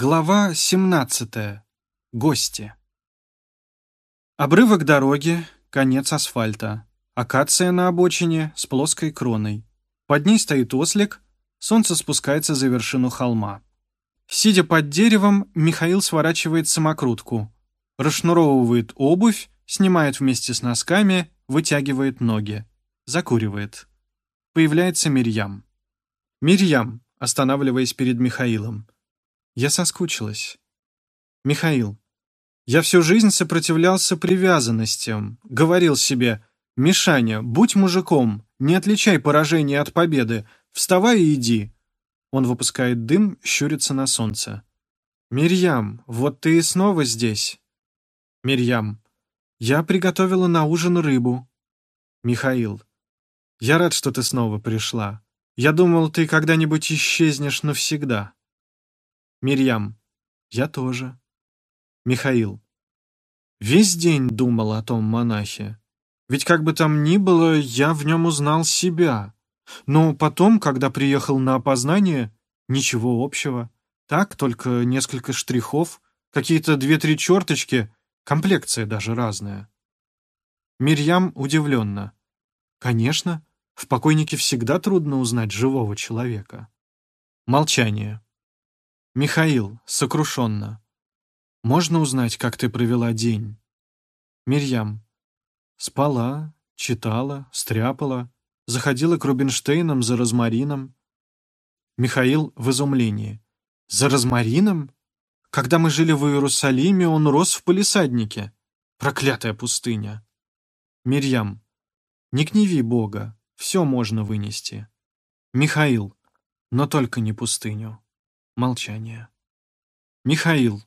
Глава 17. Гости. Обрывок дороги, конец асфальта. Акация на обочине с плоской кроной. Под ней стоит ослик, солнце спускается за вершину холма. Сидя под деревом, Михаил сворачивает самокрутку, расшнуровывает обувь, снимает вместе с носками, вытягивает ноги, закуривает. Появляется Мирьям. Мирьям, останавливаясь перед Михаилом. Я соскучилась. Михаил. Я всю жизнь сопротивлялся привязанностям. Говорил себе, «Мишаня, будь мужиком, не отличай поражение от победы, вставай и иди». Он выпускает дым, щурится на солнце. «Мирьям, вот ты и снова здесь». Мирьям. Я приготовила на ужин рыбу. Михаил. Я рад, что ты снова пришла. Я думал, ты когда-нибудь исчезнешь навсегда. Мирьям. Я тоже. Михаил. Весь день думал о том монахе. Ведь как бы там ни было, я в нем узнал себя. Но потом, когда приехал на опознание, ничего общего. Так, только несколько штрихов, какие-то две-три черточки, комплекция даже разная. Мирьям удивленно. Конечно, в покойнике всегда трудно узнать живого человека. Молчание. Михаил, сокрушенно. Можно узнать, как ты провела день? Мирьям. Спала, читала, стряпала, заходила к Рубинштейнам за розмарином. Михаил в изумлении. За розмарином? Когда мы жили в Иерусалиме, он рос в палисаднике. Проклятая пустыня. Мирьям. Не гневи Бога, все можно вынести. Михаил. Но только не пустыню. Молчание. Михаил.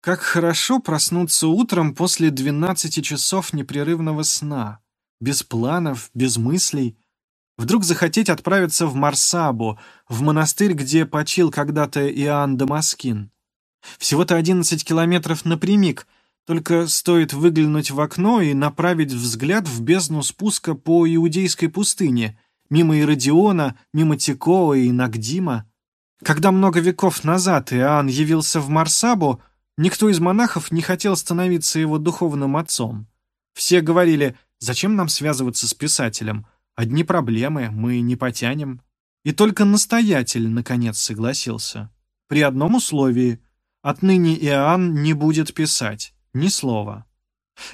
Как хорошо проснуться утром после 12 часов непрерывного сна. Без планов, без мыслей. Вдруг захотеть отправиться в Марсабу, в монастырь, где почил когда-то Иоанн Дамаскин. Всего-то 11 километров напрямик, только стоит выглянуть в окно и направить взгляд в бездну спуска по Иудейской пустыне, мимо Иродиона, мимо Тикоа и Нагдима. Когда много веков назад Иоанн явился в Марсабу, никто из монахов не хотел становиться его духовным отцом. Все говорили, зачем нам связываться с писателем? Одни проблемы, мы не потянем. И только настоятель, наконец, согласился. При одном условии. Отныне Иоанн не будет писать. Ни слова.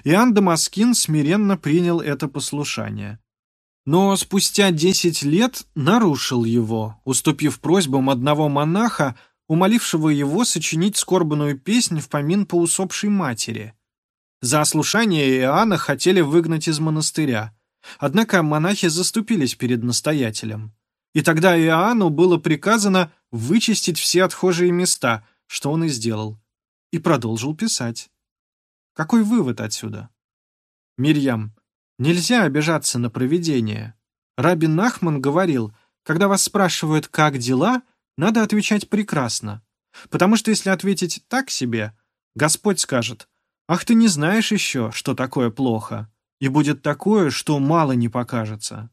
Иоанн Дамаскин смиренно принял это послушание но спустя десять лет нарушил его, уступив просьбам одного монаха, умолившего его сочинить скорбную песнь в помин по усопшей матери. За ослушание Иоанна хотели выгнать из монастыря, однако монахи заступились перед настоятелем. И тогда Иоанну было приказано вычистить все отхожие места, что он и сделал, и продолжил писать. Какой вывод отсюда? Мирьям, Нельзя обижаться на провидение. Рабин Нахман говорил, когда вас спрашивают, как дела, надо отвечать прекрасно. Потому что если ответить так себе, Господь скажет, ах ты не знаешь еще, что такое плохо, и будет такое, что мало не покажется.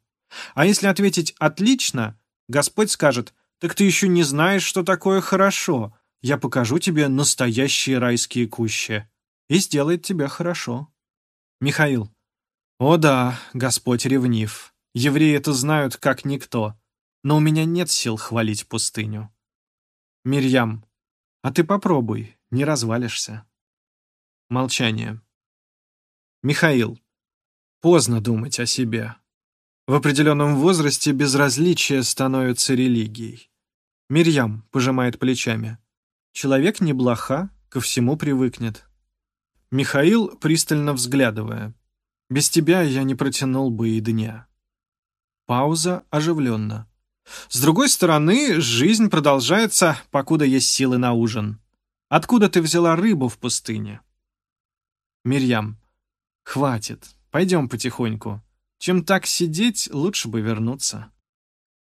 А если ответить отлично, Господь скажет, так ты еще не знаешь, что такое хорошо, я покажу тебе настоящие райские кущи. И сделает тебя хорошо. Михаил, о да, Господь ревнив. Евреи это знают как никто. Но у меня нет сил хвалить пустыню. Мирьям, а ты попробуй, не развалишься. Молчание. Михаил, поздно думать о себе. В определенном возрасте безразличие становится религией. Мирьям пожимает плечами. Человек не блоха, ко всему привыкнет. Михаил, пристально взглядывая. Без тебя я не протянул бы и дня. Пауза оживленно. С другой стороны, жизнь продолжается, покуда есть силы на ужин. Откуда ты взяла рыбу в пустыне? Мирьям. Хватит, пойдем потихоньку. Чем так сидеть, лучше бы вернуться.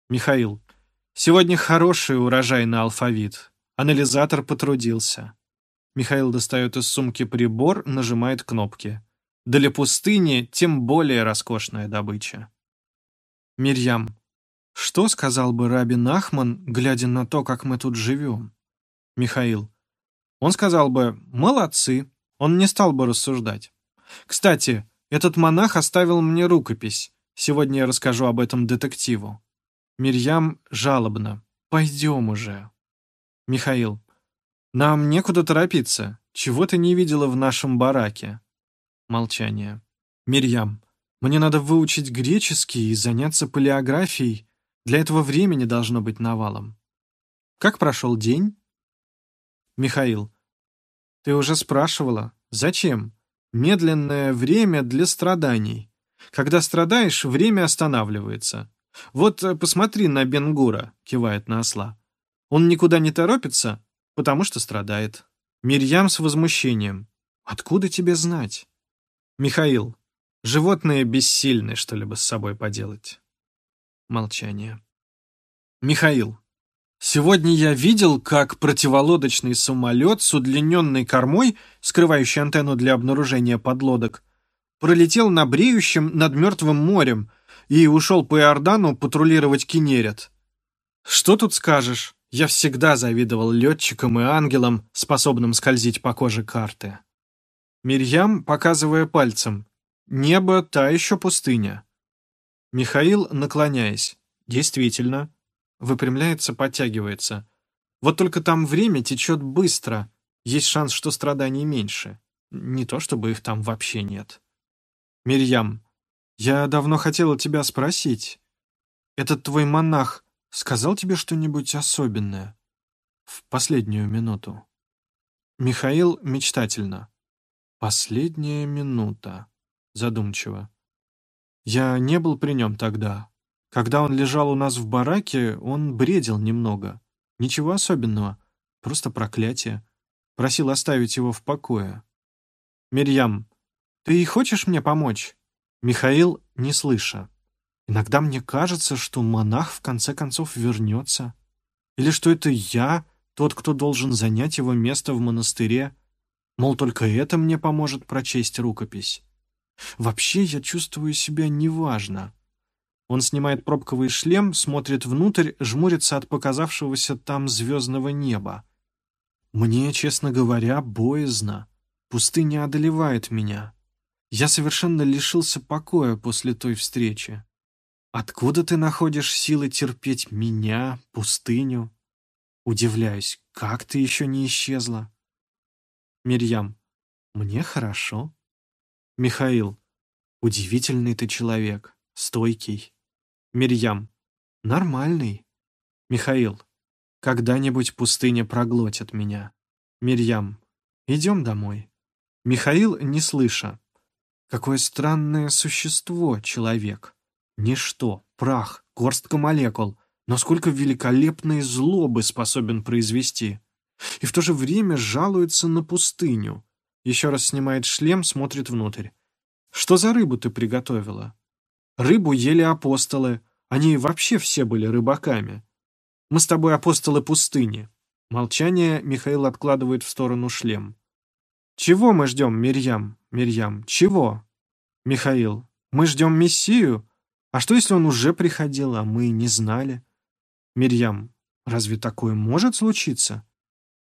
Михаил. Сегодня хороший урожай на алфавит. Анализатор потрудился. Михаил достает из сумки прибор, нажимает кнопки. Для пустыни тем более роскошная добыча. Мирьям. Что сказал бы Раби Нахман, глядя на то, как мы тут живем? Михаил. Он сказал бы «молодцы», он не стал бы рассуждать. Кстати, этот монах оставил мне рукопись. Сегодня я расскажу об этом детективу. Мирьям жалобно. «Пойдем уже». Михаил. «Нам некуда торопиться. Чего ты не видела в нашем бараке?» Молчание. Мирьям. «Мне надо выучить греческий и заняться палеографией. Для этого времени должно быть навалом. Как прошел день?» Михаил. «Ты уже спрашивала. Зачем? Медленное время для страданий. Когда страдаешь, время останавливается. Вот э, посмотри на Бенгура», — кивает на осла. «Он никуда не торопится, потому что страдает». Мирьям с возмущением. «Откуда тебе знать?» Михаил. «Животные бессильны что-либо с собой поделать». Молчание. Михаил. Сегодня я видел, как противолодочный самолет с удлиненной кормой, скрывающей антенну для обнаружения подлодок, пролетел на бреющем над Мертвым морем и ушел по Иордану патрулировать Кенерет. Что тут скажешь? Я всегда завидовал летчикам и ангелам, способным скользить по коже карты. Мирьям, показывая пальцем. Небо — та еще пустыня. Михаил, наклоняясь. Действительно, Выпрямляется, подтягивается. Вот только там время течет быстро. Есть шанс, что страданий меньше. Не то, чтобы их там вообще нет. Мирьям, я давно хотела тебя спросить. Этот твой монах сказал тебе что-нибудь особенное? В последнюю минуту. Михаил мечтательно. Последняя минута. Задумчиво. Я не был при нем тогда. Когда он лежал у нас в бараке, он бредил немного. Ничего особенного, просто проклятие. Просил оставить его в покое. «Мирьям, ты хочешь мне помочь?» Михаил, не слыша. «Иногда мне кажется, что монах в конце концов вернется. Или что это я, тот, кто должен занять его место в монастыре. Мол, только это мне поможет прочесть рукопись. Вообще я чувствую себя неважно. Он снимает пробковый шлем, смотрит внутрь, жмурится от показавшегося там звездного неба. Мне, честно говоря, боязно. Пустыня одолевает меня. Я совершенно лишился покоя после той встречи. Откуда ты находишь силы терпеть меня, пустыню? Удивляюсь, как ты еще не исчезла? Мирьям, мне хорошо. Михаил, удивительный ты человек, стойкий. Мирьям. Нормальный. Михаил. Когда-нибудь пустыня проглотит меня. Мирьям. Идем домой. Михаил, не слыша. Какое странное существо человек. Ничто, прах, горстка молекул, но сколько великолепной злобы способен произвести. И в то же время жалуется на пустыню. Еще раз снимает шлем, смотрит внутрь. Что за рыбу ты приготовила? Рыбу ели апостолы, они вообще все были рыбаками. Мы с тобой апостолы пустыни. Молчание Михаил откладывает в сторону шлем. Чего мы ждем, Мирьям, Мирьям, чего? Михаил, мы ждем Мессию? А что, если он уже приходил, а мы не знали? Мирьям, разве такое может случиться?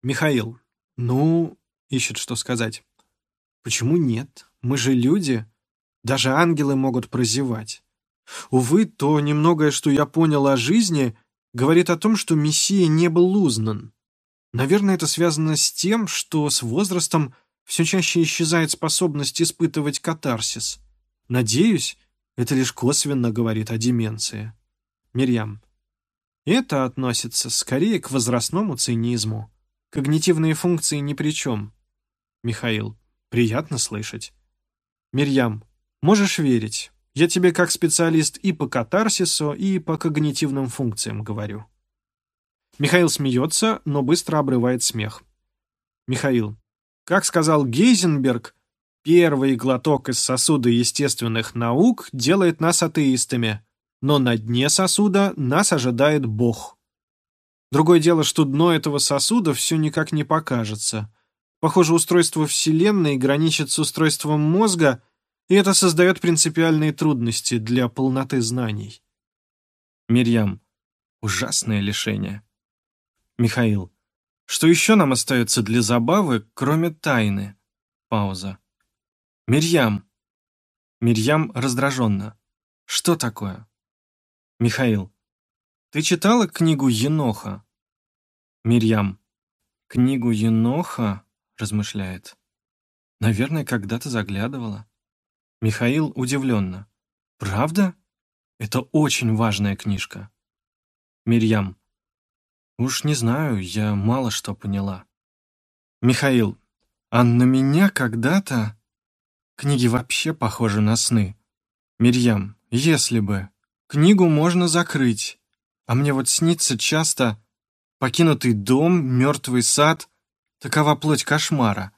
Михаил, ну, ищет что сказать. Почему нет? Мы же люди. Даже ангелы могут прозевать. Увы, то немногое, что я понял о жизни, говорит о том, что Мессия не был узнан. Наверное, это связано с тем, что с возрастом все чаще исчезает способность испытывать катарсис. Надеюсь, это лишь косвенно говорит о деменции. Мирьям. Это относится скорее к возрастному цинизму. Когнитивные функции ни при чем. Михаил. Приятно слышать. Мирьям. Можешь верить, я тебе как специалист и по катарсису, и по когнитивным функциям говорю. Михаил смеется, но быстро обрывает смех. Михаил. Как сказал Гейзенберг, первый глоток из сосуда естественных наук делает нас атеистами, но на дне сосуда нас ожидает Бог. Другое дело, что дно этого сосуда все никак не покажется. Похоже, устройство Вселенной граничит с устройством мозга — и это создает принципиальные трудности для полноты знаний. Мирьям. Ужасное лишение. Михаил. Что еще нам остается для забавы, кроме тайны? Пауза. Мирьям. Мирьям раздраженно. Что такое? Михаил. Ты читала книгу Еноха? Мирьям. Книгу Еноха? Размышляет. Наверное, когда-то заглядывала. Михаил удивленно. Правда? Это очень важная книжка. Мирьям. Уж не знаю, я мало что поняла. Михаил. А на меня когда-то... Книги вообще похожи на сны. Мирьям. Если бы. Книгу можно закрыть. А мне вот снится часто покинутый дом, мертвый сад. Такова плоть кошмара.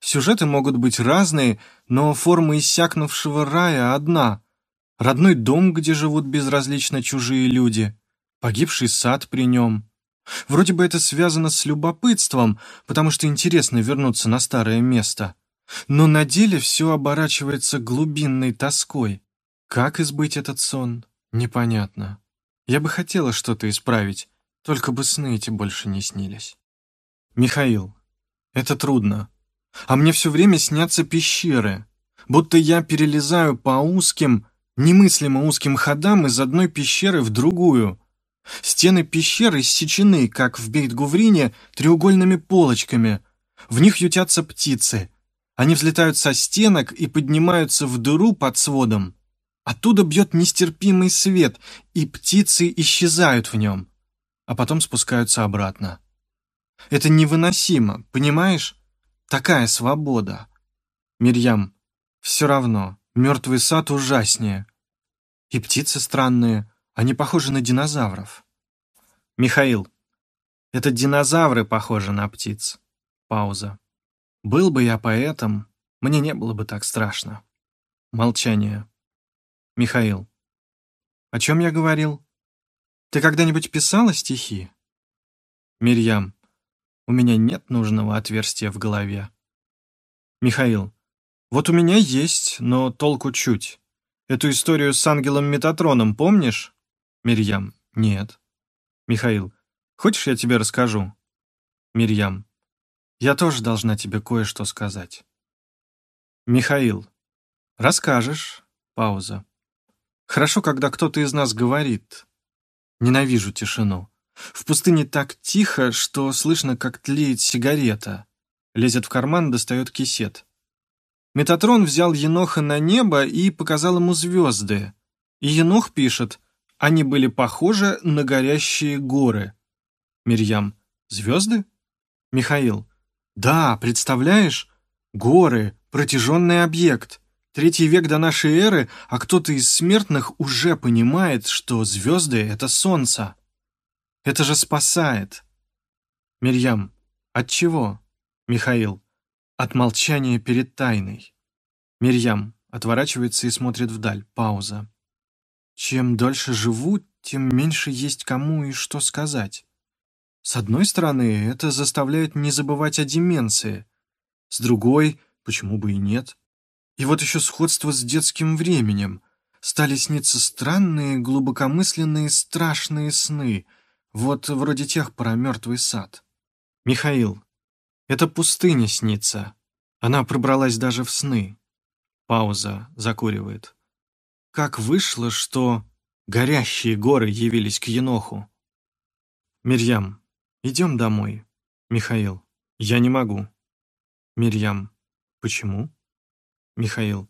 Сюжеты могут быть разные, но форма иссякнувшего рая одна. Родной дом, где живут безразлично чужие люди. Погибший сад при нем. Вроде бы это связано с любопытством, потому что интересно вернуться на старое место. Но на деле все оборачивается глубинной тоской. Как избыть этот сон, непонятно. Я бы хотела что-то исправить, только бы сны эти больше не снились. Михаил, это трудно. А мне все время снятся пещеры, будто я перелезаю по узким, немыслимо узким ходам из одной пещеры в другую. Стены пещеры иссечены, как в Бейт-Гуврине, треугольными полочками. В них ютятся птицы. Они взлетают со стенок и поднимаются в дыру под сводом. Оттуда бьет нестерпимый свет, и птицы исчезают в нем, а потом спускаются обратно. Это невыносимо, понимаешь? Такая свобода. Мирьям, все равно, мертвый сад ужаснее. И птицы странные, они похожи на динозавров. Михаил, это динозавры похожи на птиц. Пауза. Был бы я поэтом, мне не было бы так страшно. Молчание. Михаил. О чем я говорил? Ты когда-нибудь писала стихи? Мирьям. У меня нет нужного отверстия в голове. Михаил. Вот у меня есть, но толку чуть. Эту историю с ангелом Метатроном помнишь? Мирьям. Нет. Михаил. Хочешь, я тебе расскажу? Мирьям. Я тоже должна тебе кое-что сказать. Михаил. Расскажешь. Пауза. Хорошо, когда кто-то из нас говорит. Ненавижу тишину. В пустыне так тихо, что слышно, как тлеет сигарета. Лезет в карман, достает кисет. Метатрон взял Еноха на небо и показал ему звезды. И Енох пишет, они были похожи на горящие горы. Мирьям, звезды? Михаил, да, представляешь? Горы, протяженный объект. Третий век до нашей эры, а кто-то из смертных уже понимает, что звезды — это солнце. Это же спасает. Мирьям, от чего? Михаил, от молчания перед тайной. Мирьям отворачивается и смотрит вдаль. Пауза. Чем дольше живу, тем меньше есть кому и что сказать. С одной стороны, это заставляет не забывать о деменции. С другой, почему бы и нет? И вот еще сходство с детским временем. Стали сниться странные, глубокомысленные, страшные сны — вот вроде тех про мертвый сад. Михаил, это пустыня снится. Она пробралась даже в сны. Пауза, закуривает. Как вышло, что горящие горы явились к Еноху? Мирьям, идем домой. Михаил, я не могу. Мирьям, почему? Михаил,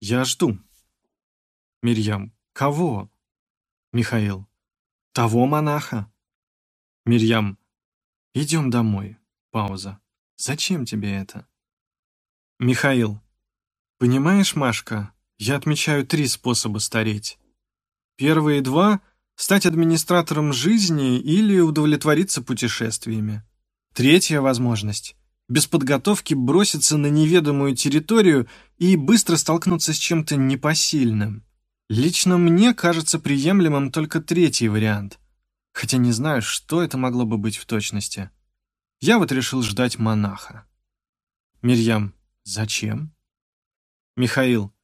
я жду. Мирьям, кого? Михаил, того монаха. Мирьям. Идем домой. Пауза. Зачем тебе это? Михаил. Понимаешь, Машка, я отмечаю три способа стареть. Первые два — стать администратором жизни или удовлетвориться путешествиями. Третья возможность — без подготовки броситься на неведомую территорию и быстро столкнуться с чем-то непосильным. Лично мне кажется приемлемым только третий вариант — хотя не знаю, что это могло бы быть в точности. Я вот решил ждать монаха. Мирьям, зачем? Михаил,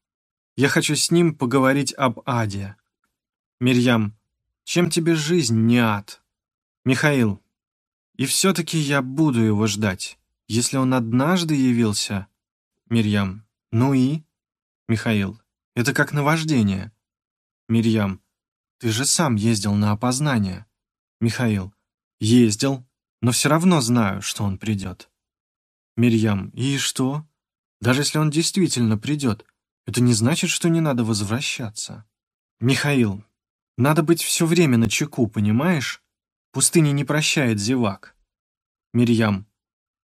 я хочу с ним поговорить об аде. Мирьям, чем тебе жизнь не ад? Михаил, И все-таки я буду его ждать. Если он однажды явился... Мирьям. Ну и? Михаил. Это как наваждение. Мирьям. Ты же сам ездил на опознание. Михаил. Ездил, но все равно знаю, что он придет. Мирьям. И что? Даже если он действительно придет, это не значит, что не надо возвращаться. Михаил. Надо быть все время на чеку, понимаешь? Пустыня не прощает зевак. Мирьям.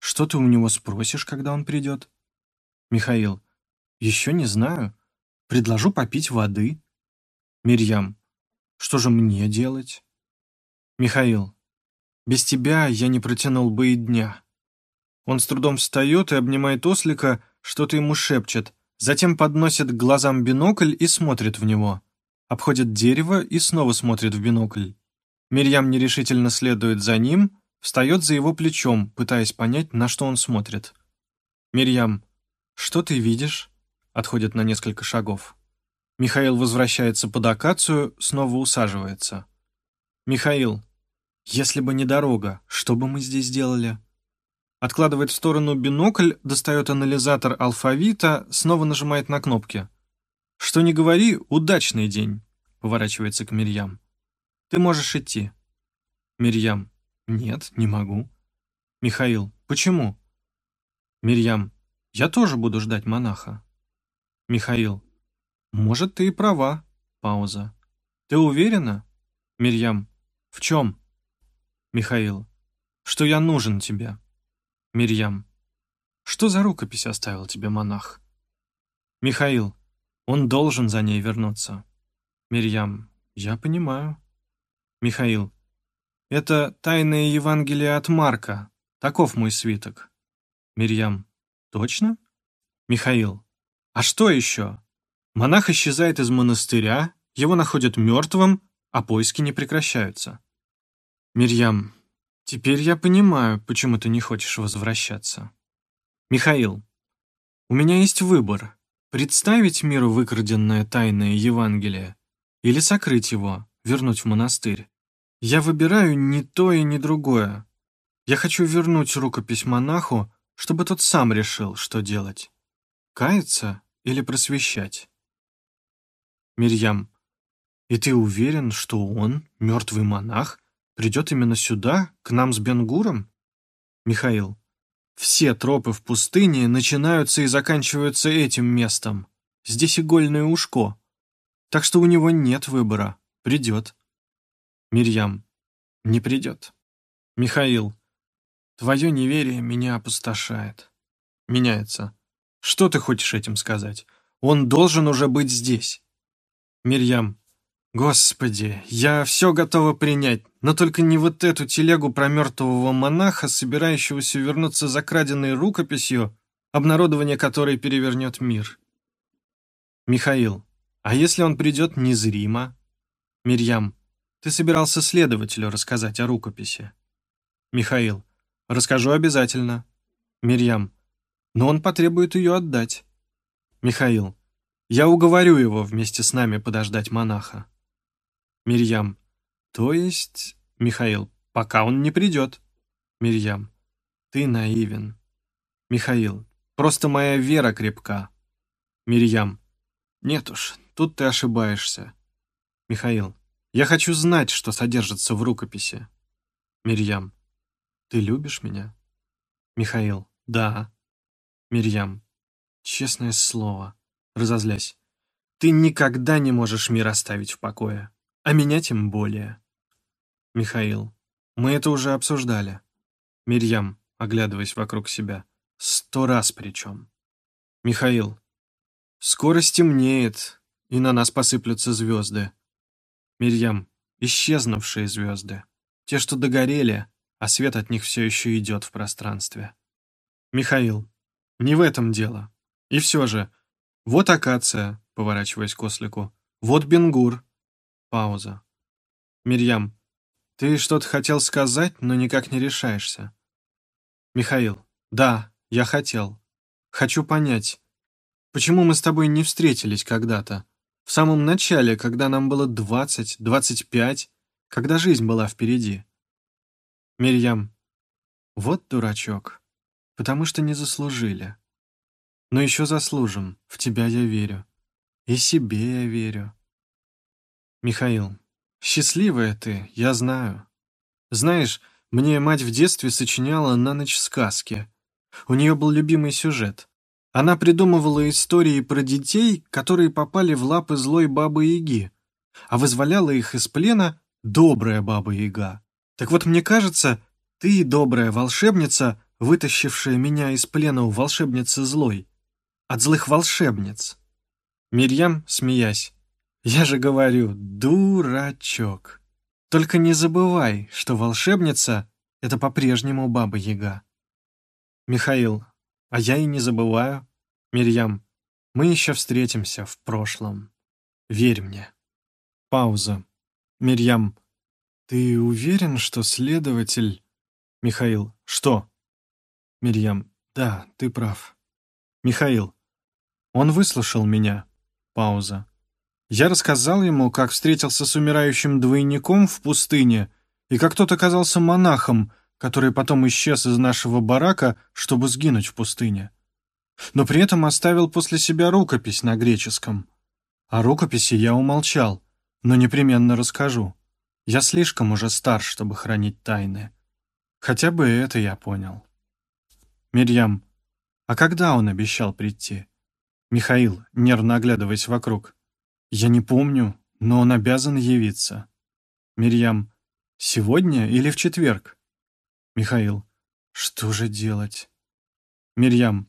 Что ты у него спросишь, когда он придет? Михаил. Еще не знаю. Предложу попить воды. Мирьям. Что же мне делать? Михаил. Без тебя я не протянул бы и дня. Он с трудом встает и обнимает ослика, что-то ему шепчет, затем подносит к глазам бинокль и смотрит в него. Обходит дерево и снова смотрит в бинокль. Мирьям нерешительно следует за ним, встает за его плечом, пытаясь понять, на что он смотрит. Мирьям. «Что ты видишь?» Отходит на несколько шагов. Михаил возвращается под акацию, снова усаживается. «Михаил, если бы не дорога, что бы мы здесь делали?» Откладывает в сторону бинокль, достает анализатор алфавита, снова нажимает на кнопки. «Что не говори, удачный день», — поворачивается к Мирьям. «Ты можешь идти». Мирьям. «Нет, не могу». Михаил. «Почему?» Мирьям. «Я тоже буду ждать монаха». Михаил. «Может, ты и права». Пауза. «Ты уверена?» Мирьям. «В чем?» Михаил. «Что я нужен тебе». Мирьям. «Что за рукопись оставил тебе монах?» Михаил. «Он должен за ней вернуться». Мирьям. «Я понимаю». Михаил. «Это тайное Евангелие от Марка. Таков мой свиток». Мирьям. «Точно?» Михаил. «А что еще?» Монах исчезает из монастыря, его находят мертвым, а поиски не прекращаются. Мирьям. Теперь я понимаю, почему ты не хочешь возвращаться. Михаил. У меня есть выбор. Представить миру выкраденное тайное Евангелие или сокрыть его, вернуть в монастырь. Я выбираю ни то и ни другое. Я хочу вернуть рукопись монаху, чтобы тот сам решил, что делать. Каяться или просвещать? Мирьям. И ты уверен, что он, мертвый монах, Придет именно сюда, к нам с Бенгуром? Михаил. Все тропы в пустыне начинаются и заканчиваются этим местом. Здесь игольное ушко. Так что у него нет выбора. Придет. Мирьям. Не придет. Михаил. Твое неверие меня опустошает. Меняется. Что ты хочешь этим сказать? Он должен уже быть здесь. Мирьям. Господи, я все готова принять, но только не вот эту телегу про мертвого монаха, собирающегося вернуться за краденной рукописью, обнародование которой перевернет мир. Михаил, а если он придет незримо? Мирьям, ты собирался следователю рассказать о рукописи. Михаил, расскажу обязательно. Мирьям, но он потребует ее отдать. Михаил, я уговорю его вместе с нами подождать монаха. Мирьям. То есть... Михаил. Пока он не придет. Мирьям. Ты наивен. Михаил. Просто моя вера крепка. Мирьям. Нет уж, тут ты ошибаешься. Михаил. Я хочу знать, что содержится в рукописи. Мирьям. Ты любишь меня? Михаил. Да. Мирьям. Честное слово. Разозлясь. Ты никогда не можешь мир оставить в покое. А меня тем более. Михаил. Мы это уже обсуждали. Мирьям, оглядываясь вокруг себя. Сто раз причем. Михаил. Скоро стемнеет, и на нас посыплются звезды. Мирьям. Исчезнувшие звезды. Те, что догорели, а свет от них все еще идет в пространстве. Михаил. Не в этом дело. И все же. Вот акация, поворачиваясь к ослику. Вот Бенгур, Пауза. «Мирьям, ты что-то хотел сказать, но никак не решаешься». «Михаил, да, я хотел. Хочу понять, почему мы с тобой не встретились когда-то? В самом начале, когда нам было двадцать, двадцать пять, когда жизнь была впереди». «Мирьям, Вот дурачок. Потому что не заслужили. Но еще заслужим. В тебя я верю. И себе я верю. Михаил, счастливая ты, я знаю. Знаешь, мне мать в детстве сочиняла на ночь сказки. У нее был любимый сюжет. Она придумывала истории про детей, которые попали в лапы злой бабы-яги, а вызволяла их из плена добрая баба-яга. Так вот, мне кажется, ты, добрая волшебница, вытащившая меня из плена у волшебницы злой, от злых волшебниц. Мирьям, смеясь, я же говорю, дурачок. Только не забывай, что волшебница — это по-прежнему Баба-Яга. Михаил, а я и не забываю. Мирьям, мы еще встретимся в прошлом. Верь мне. Пауза. Мирьям, ты уверен, что следователь... Михаил, что? Мирьям, да, ты прав. Михаил, он выслушал меня. Пауза. Я рассказал ему, как встретился с умирающим двойником в пустыне, и как тот оказался монахом, который потом исчез из нашего барака, чтобы сгинуть в пустыне. Но при этом оставил после себя рукопись на греческом. О рукописи я умолчал, но непременно расскажу. Я слишком уже стар, чтобы хранить тайны. Хотя бы это я понял. Мирьям, а когда он обещал прийти? Михаил, нервно оглядываясь вокруг. «Я не помню, но он обязан явиться». Мирьям. «Сегодня или в четверг?» Михаил. «Что же делать?» Мирьям.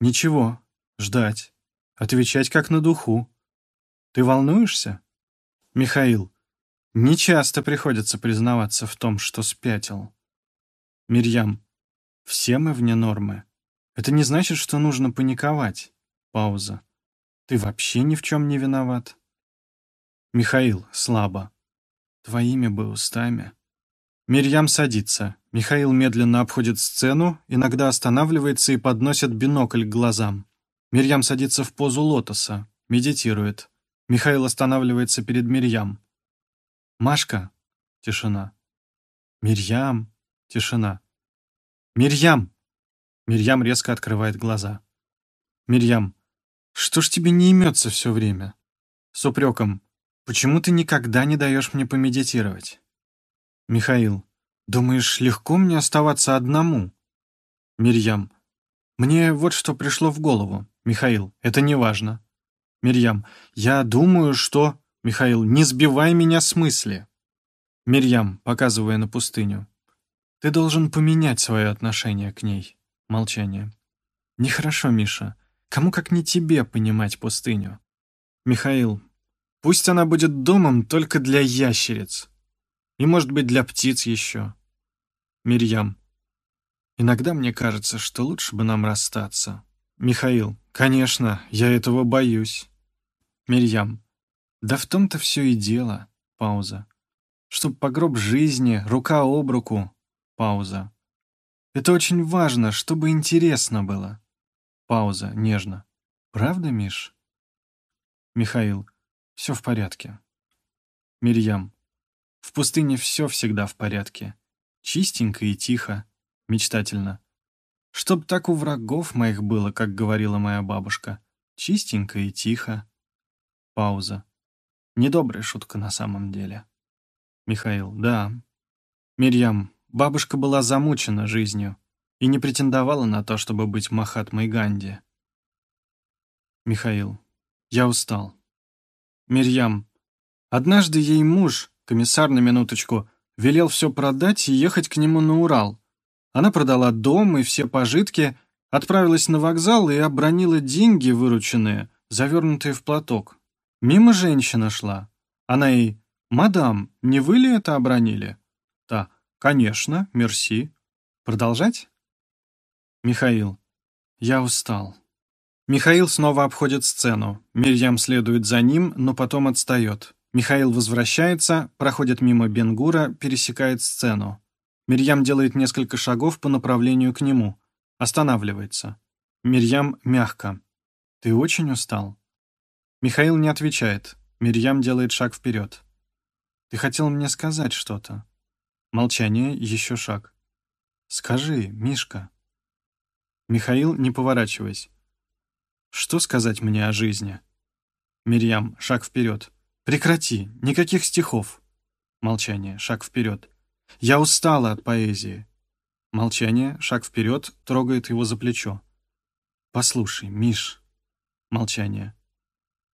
«Ничего, ждать. Отвечать как на духу. Ты волнуешься?» Михаил. «Не часто приходится признаваться в том, что спятил». Мирьям. «Все мы вне нормы. Это не значит, что нужно паниковать. Пауза. Ты вообще ни в чем не виноват. Михаил, слабо. Твоими бы устами. Мирьям садится. Михаил медленно обходит сцену, иногда останавливается и подносит бинокль к глазам. Мирьям садится в позу лотоса, медитирует. Михаил останавливается перед Мирьям. «Машка!» — тишина. «Мирьям!» — тишина. «Мирьям!» Мирьям резко открывает глаза. «Мирьям!» Что ж тебе не имется все время? С упреком. Почему ты никогда не даешь мне помедитировать? Михаил. Думаешь, легко мне оставаться одному? Мирьям. Мне вот что пришло в голову. Михаил. Это не важно. Мирьям. Я думаю, что... Михаил. Не сбивай меня с мысли. Мирьям, показывая на пустыню. Ты должен поменять свое отношение к ней. Молчание. Нехорошо, Миша. Кому как не тебе понимать пустыню? Михаил, пусть она будет домом только для ящериц. И, может быть, для птиц еще. Мирьям, иногда мне кажется, что лучше бы нам расстаться. Михаил, конечно, я этого боюсь. Мирьям, да в том-то все и дело. Пауза. Чтоб по гроб жизни, рука об руку. Пауза. Это очень важно, чтобы интересно было. Пауза, нежно. «Правда, Миш?» Михаил. «Все в порядке». Мирьям. «В пустыне все всегда в порядке. Чистенько и тихо, мечтательно. Чтоб так у врагов моих было, как говорила моя бабушка. Чистенько и тихо». Пауза. Недобрая шутка на самом деле. Михаил. «Да». Мирьям. Бабушка была замучена жизнью и не претендовала на то, чтобы быть Махатмой Ганди. Михаил. Я устал. Мирьям. Однажды ей муж, комиссар на минуточку, велел все продать и ехать к нему на Урал. Она продала дом и все пожитки, отправилась на вокзал и обронила деньги, вырученные, завернутые в платок. Мимо женщина шла. Она ей «Мадам, не вы ли это обронили?» Та «Конечно, мерси». Продолжать? Михаил. Я устал. Михаил снова обходит сцену. Мирьям следует за ним, но потом отстает. Михаил возвращается, проходит мимо Бенгура, пересекает сцену. Мирьям делает несколько шагов по направлению к нему. Останавливается. Мирьям мягко. «Ты очень устал?» Михаил не отвечает. Мирьям делает шаг вперед. «Ты хотел мне сказать что-то?» Молчание, еще шаг. Скажи, Мишка. Михаил, не поворачиваясь. Что сказать мне о жизни? Мирьям, шаг вперед. Прекрати, никаких стихов. Молчание, шаг вперед. Я устала от поэзии. Молчание, шаг вперед, трогает его за плечо. Послушай, Миш. Молчание.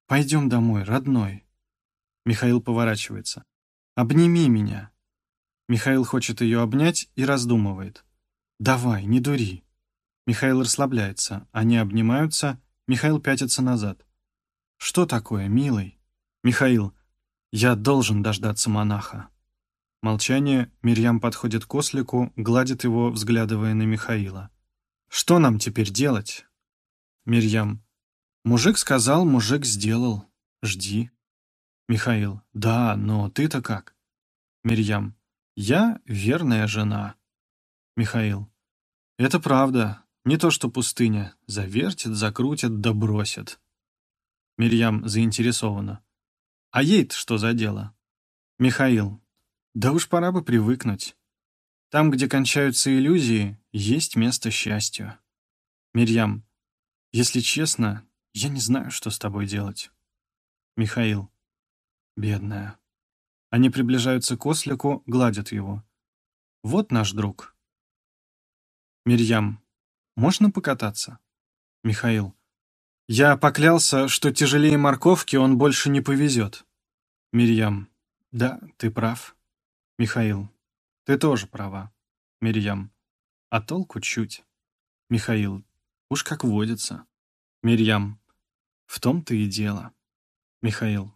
Пойдем домой, родной. Михаил поворачивается. Обними меня. Михаил хочет ее обнять и раздумывает. «Давай, не дури». Михаил расслабляется, они обнимаются, Михаил пятится назад. «Что такое, милый?» «Михаил, я должен дождаться монаха». Молчание, Мирьям подходит к ослику, гладит его, взглядывая на Михаила. «Что нам теперь делать?» Мирьям. «Мужик сказал, мужик сделал. Жди». Михаил. «Да, но ты-то как?» Мирьям. «Я верная жена». Михаил. «Это правда. Не то что пустыня. Завертит, закрутит, да бросит». Мирьям заинтересована. «А ей-то что за дело?» Михаил. «Да уж пора бы привыкнуть. Там, где кончаются иллюзии, есть место счастью». Мирьям. «Если честно, я не знаю, что с тобой делать». Михаил. «Бедная». Они приближаются к ослику, гладят его. «Вот наш друг». Мирьям. «Можно покататься?» Михаил. «Я поклялся, что тяжелее морковки он больше не повезет». Мирьям. «Да, ты прав». Михаил. «Ты тоже права». Мирьям. «А толку чуть». Михаил. «Уж как водится». Мирьям. «В том-то и дело». Михаил.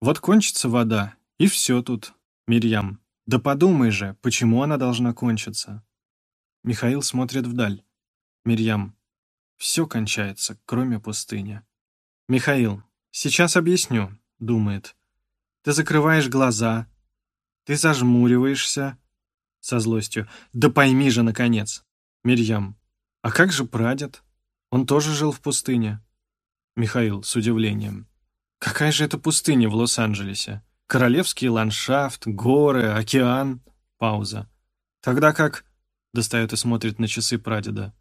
«Вот кончится вода, и все тут, Мирьям. Да подумай же, почему она должна кончиться? Михаил смотрит вдаль. Мирьям. Все кончается, кроме пустыни. Михаил. Сейчас объясню, думает. Ты закрываешь глаза. Ты зажмуриваешься. Со злостью. Да пойми же, наконец. Мирьям. А как же прадед? Он тоже жил в пустыне. Михаил с удивлением. Какая же это пустыня в Лос-Анджелесе? Королевский ландшафт, горы, океан. Пауза. Тогда как... Достает и смотрит на часы прадеда.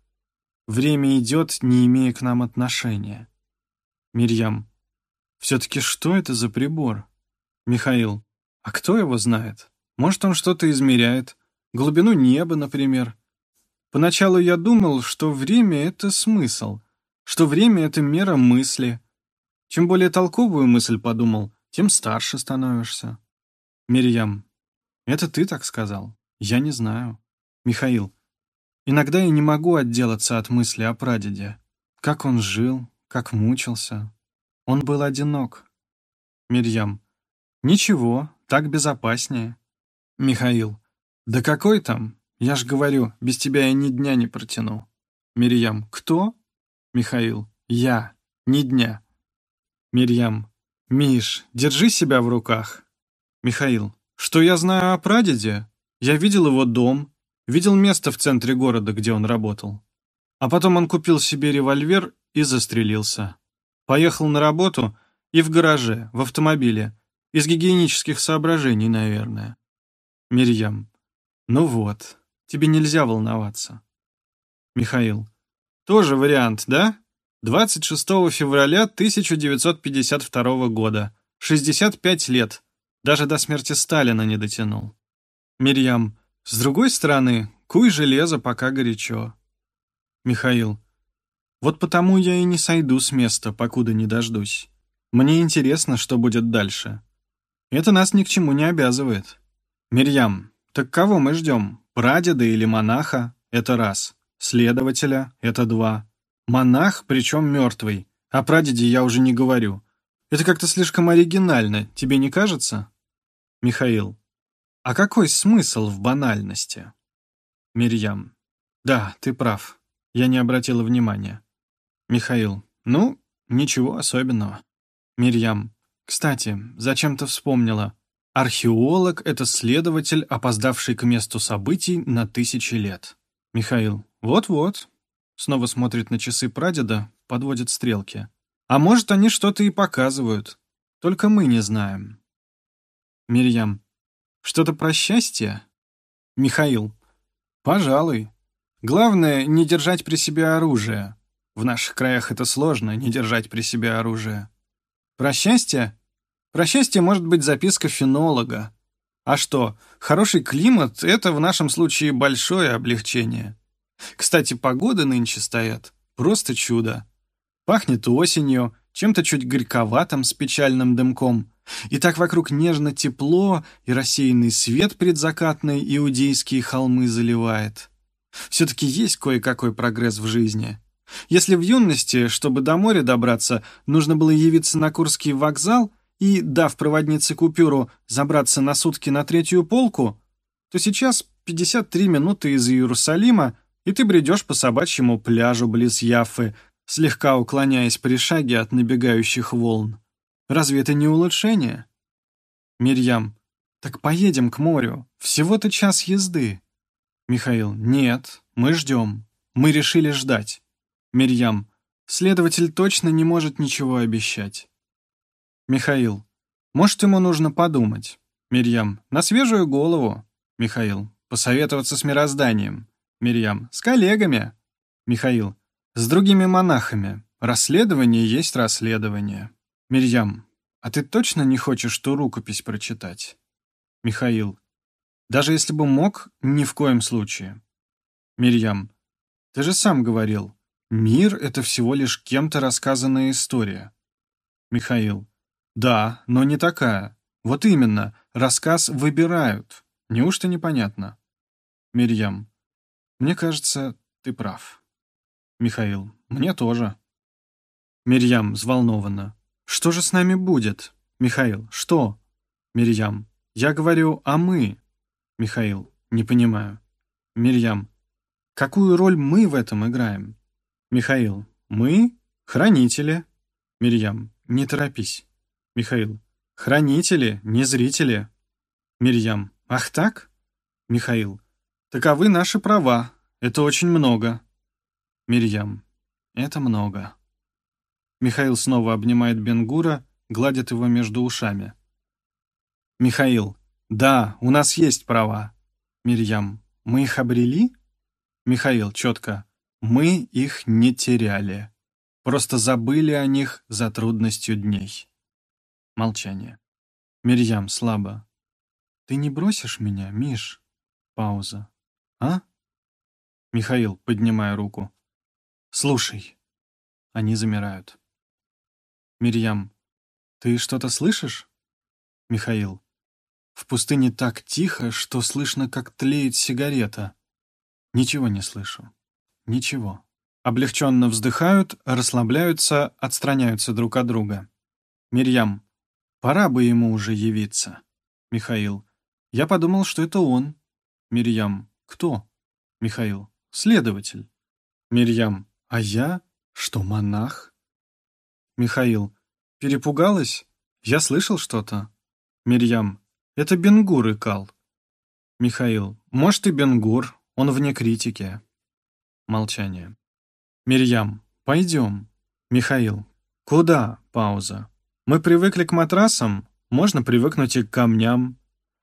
Время идет, не имея к нам отношения. Мирьям. Все-таки что это за прибор? Михаил. А кто его знает? Может, он что-то измеряет. Глубину неба, например. Поначалу я думал, что время — это смысл, что время — это мера мысли. Чем более толковую мысль подумал, тем старше становишься. Мирьям. Это ты так сказал? Я не знаю. Михаил. Иногда я не могу отделаться от мысли о прадеде. Как он жил, как мучился. Он был одинок. Мирьям. Ничего, так безопаснее. Михаил. Да какой там? Я ж говорю, без тебя я ни дня не протяну. Мирьям. Кто? Михаил. Я. Ни дня. Мирьям. «Миш, держи себя в руках». «Михаил, что я знаю о прадеде? Я видел его дом, видел место в центре города, где он работал. А потом он купил себе револьвер и застрелился. Поехал на работу и в гараже, в автомобиле. Из гигиенических соображений, наверное. Мирьям. Ну вот, тебе нельзя волноваться. Михаил. Тоже вариант, да? 26 февраля 1952 года. 65 лет. Даже до смерти Сталина не дотянул. Мирьям. С другой стороны, куй железо, пока горячо. Михаил. Вот потому я и не сойду с места, покуда не дождусь. Мне интересно, что будет дальше. Это нас ни к чему не обязывает. Мирьям. Так кого мы ждем? Прадеда или монаха? Это раз. Следователя? Это два. Монах, причем мертвый. О прадеде я уже не говорю. Это как-то слишком оригинально, тебе не кажется? Михаил. А какой смысл в банальности? Мирьям. Да, ты прав. Я не обратила внимания. Михаил. Ну, ничего особенного. Мирьям. Кстати, зачем-то вспомнила. Археолог — это следователь, опоздавший к месту событий на тысячи лет. Михаил. Вот-вот, Снова смотрит на часы прадеда, подводит стрелки. А может, они что-то и показывают. Только мы не знаем. Мирьям. Что-то про счастье? Михаил. Пожалуй. Главное, не держать при себе оружие. В наших краях это сложно, не держать при себе оружие. Про счастье? Про счастье может быть записка фенолога. А что, хороший климат — это в нашем случае большое облегчение. Кстати, погода нынче стоят. Просто чудо. Пахнет осенью, чем-то чуть горьковатым с печальным дымком. И так вокруг нежно тепло, и рассеянный свет предзакатный иудейские холмы заливает. Все-таки есть кое-какой прогресс в жизни. Если в юности, чтобы до моря добраться, нужно было явиться на Курский вокзал и, дав проводнице купюру, забраться на сутки на третью полку, то сейчас 53 минуты из Иерусалима, и ты бредешь по собачьему пляжу близ Яффы, слегка уклоняясь при шаге от набегающих волн. Разве это не улучшение? Мирьям. Так поедем к морю. Всего-то час езды. Михаил. Нет, мы ждем. Мы решили ждать. Мирьям. Следователь точно не может ничего обещать. Михаил. Может, ему нужно подумать. Мирьям. На свежую голову. Михаил. Посоветоваться с мирозданием. Мирьям. С коллегами. Михаил. С другими монахами. Расследование есть расследование. Мирьям. А ты точно не хочешь ту рукопись прочитать? Михаил. Даже если бы мог, ни в коем случае. Мирьям. Ты же сам говорил, Мир — это всего лишь кем-то рассказанная история. Михаил. Да, но не такая. Вот именно, рассказ выбирают. Неужто непонятно? Мирьям. Мне кажется, ты прав. Михаил. Мне тоже. Мирьям взволнованно. Что же с нами будет? Михаил. Что? Мирьям. Я говорю, а мы? Михаил. Не понимаю. Мирьям. Какую роль мы в этом играем? Михаил. Мы — хранители. Мирьям. Не торопись. Михаил. Хранители, не зрители. Мирьям. Ах так? Михаил. Таковы наши права. Это очень много. Мирьям. Это много. Михаил снова обнимает Бенгура, гладит его между ушами. Михаил. Да, у нас есть права. Мирьям. Мы их обрели? Михаил четко. Мы их не теряли. Просто забыли о них за трудностью дней. Молчание. Мирьям слабо. Ты не бросишь меня, Миш? Пауза. А? Михаил, поднимая руку. Слушай. Они замирают. Мирьям. Ты что-то слышишь? Михаил. В пустыне так тихо, что слышно, как тлеет сигарета. Ничего не слышу. Ничего. Облегченно вздыхают, расслабляются, отстраняются друг от друга. Мирьям. Пора бы ему уже явиться. Михаил. Я подумал, что это он. Мирьям. Кто? Михаил. Следователь. Мирьям. А я? Что, монах? Михаил. Перепугалась? Я слышал что-то. Мирьям. Это Бенгур икал. Михаил. Может и Бенгур, он вне критики. Молчание. Мирьям, пойдем. Михаил. Куда? Пауза. Мы привыкли к матрасам, можно привыкнуть и к камням.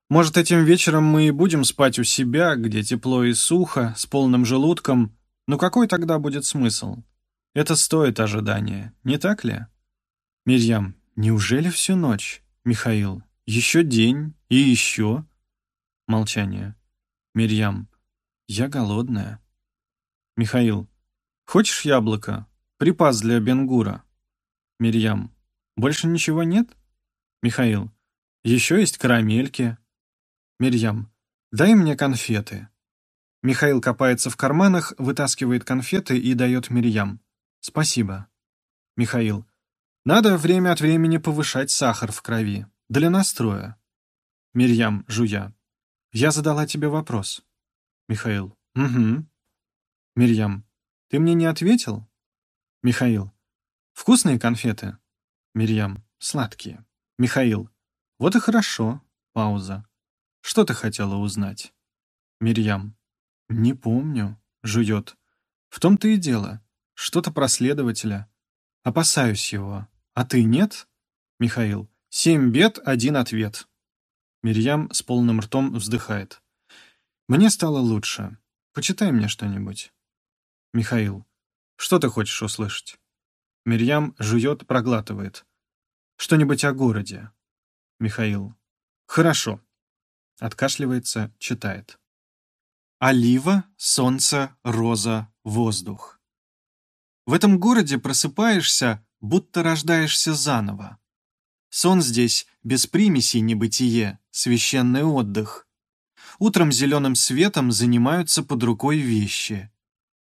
Может, этим вечером мы и будем спать у себя, где тепло и сухо, с полным желудком, но какой тогда будет смысл? Это стоит ожидания, не так ли? Мирьям, неужели всю ночь? Михаил, еще день и еще? Молчание. Мирьям, я голодная. Михаил. Хочешь яблоко? Припас для Бенгура. Мирьям. Больше ничего нет? Михаил. Еще есть карамельки. Мирьям. Дай мне конфеты. Михаил копается в карманах, вытаскивает конфеты и дает Мирьям. Спасибо. Михаил. Надо время от времени повышать сахар в крови. Для настроя. Мирьям, жуя. Я задала тебе вопрос. Михаил. Угу. Мирьям. Ты мне не ответил? Михаил. Вкусные конфеты? Мирьям. Сладкие. Михаил. Вот и хорошо. Пауза. Что ты хотела узнать? Мирьям. Не помню. Жует. В том-то и дело. Что-то про следователя. Опасаюсь его. А ты нет? Михаил. Семь бед, один ответ. Мирьям с полным ртом вздыхает. Мне стало лучше. Почитай мне что-нибудь. Михаил. Что ты хочешь услышать? Мирьям жует, проглатывает. Что-нибудь о городе. Михаил. Хорошо. Откашливается, читает. Олива, солнце, роза, воздух. В этом городе просыпаешься, будто рождаешься заново. Сон здесь без примесей небытие, священный отдых. Утром зеленым светом занимаются под рукой вещи.